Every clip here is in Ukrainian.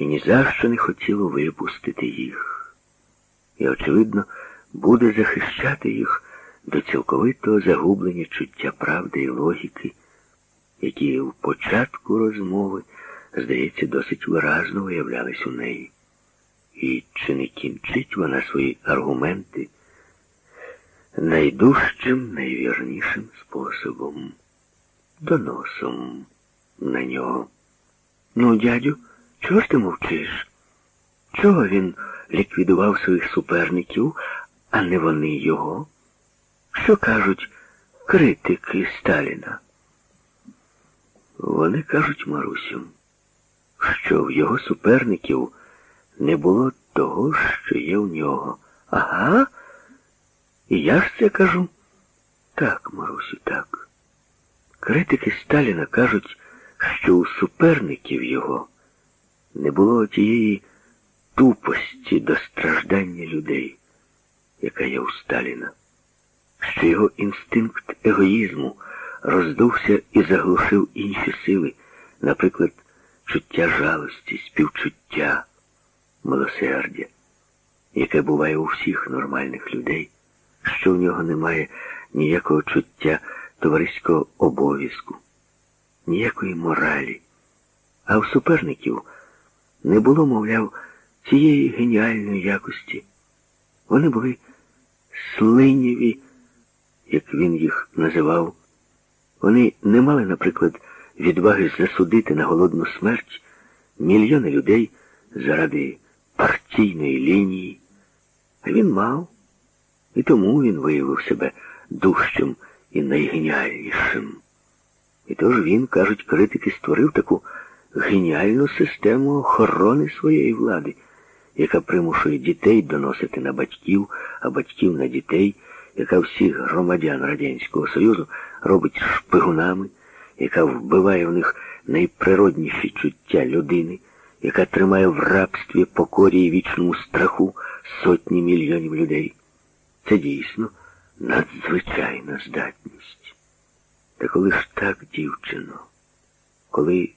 і ні за що не хотіло випустити їх. І, очевидно, буде захищати їх до цілковитого загублення чуття правди і логіки, які в початку розмови, здається, досить виразно виявлялись у неї. І чи не кінчить вона свої аргументи найдужчим, найвірнішим способом, доносом на нього? Ну, дядю, чого ж ти мовчиш? Чого він ліквідував своїх суперників, а не вони його? Що кажуть критики Сталіна? Вони кажуть Марусю, що в його суперників не було того, що є в нього. Ага. І я ж це кажу. Так, Марусю, так. Критики Сталіна кажуть, що у суперників його не було тієї тупості до страждання людей, яка є у Сталіна, що його інстинкт егоїзму роздувся і заглушив інші сили, наприклад, чуття жалості, співчуття, милосердя, яке буває у всіх нормальних людей, що в нього немає ніякого чуття товариського обов'язку, ніякої моралі. А у суперників не було, мовляв, цієї геніальної якості. Вони були слинєві, як він їх називав. Вони не мали, наприклад, відваги засудити на голодну смерть мільйони людей заради партійної лінії. А він мав, і тому він виявив себе дужчим і найгеніальнішим. І тож він, кажуть, критики, створив таку геніальну систему охорони своєї влади, яка примушує дітей доносити на батьків, а батьків на дітей, яка всіх громадян Радянського Союзу робить шпигунами, яка вбиває в них найприродніші чуття людини, яка тримає в рабстві покорі і вічному страху сотні мільйонів людей. Це дійсно надзвичайна здатність. Та коли ж так, дівчино, коли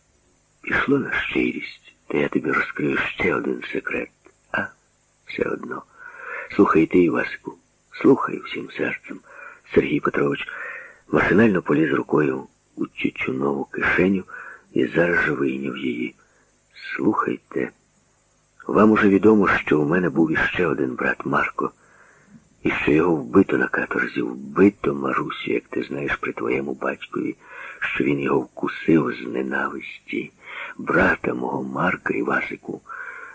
пішло на щирість, то я тобі розкрию ще один секрет, а все одно. Слухай ти, Івасику, слухай всім серцем. Сергій Петрович машинально поліз рукою у чечунову кишеню і зараз же вийняв її. Слухайте, вам уже відомо, що у мене був іще один брат Марко, і що його вбито на каторзі, вбито, Марусю, як ти знаєш при твоєму батькові, що він його вкусив з ненависті. Брата мого Марка Івасику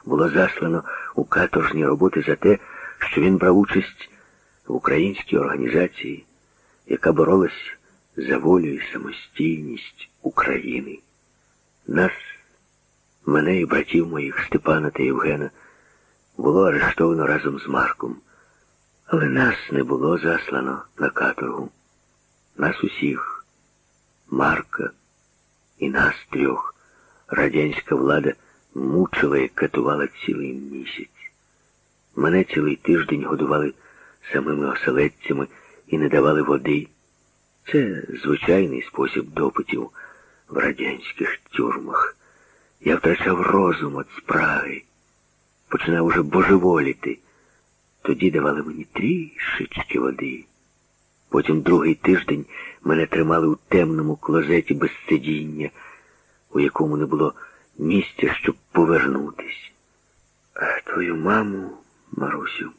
було заслано у каторжні роботи за те, що він брав участь в українській організації, яка боролась за волю і самостійність України. Нас, мене і братів моїх Степана та Євгена, було арештовано разом з Марком. Але нас не було заслано на каторгу. Нас усіх, Марка і нас трьох, радянська влада мучила і катувала цілий місяць. Мене цілий тиждень годували самими оселедцями і не давали води. Це звичайний спосіб допитів в радянських тюрмах. Я втрачав розум від спраги, починав уже божеволіти. Тоді давали мені трішечки води. Потім другий тиждень мене тримали у темному клозеті без сидіння, у якому не було місця, щоб повернутись. А твою маму, Марусю,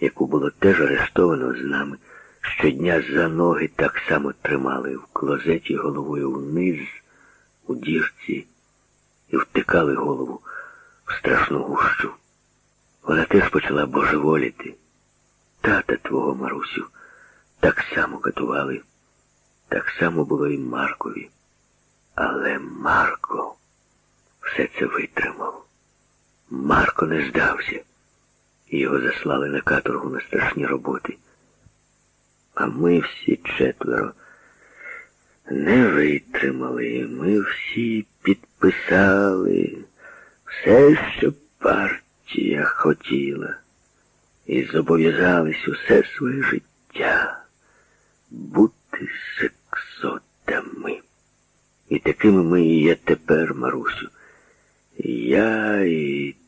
яку було теж арештовано з нами, щодня за ноги так само тримали в клозеті головою вниз, у дірці, і втикали голову в страшну гущу. Вона теж почала божеволіти. Тата твого Марусю так само катували, так само було і Маркові. Але Марко все це витримав. Марко не здався. Його заслали на каторгу на страшні роботи. А ми всі четверо не витримали. Ми всі підписали все, що партія хотіла, і зобов'язались усе своє життя такими ми і є тепер, Марусю, Я і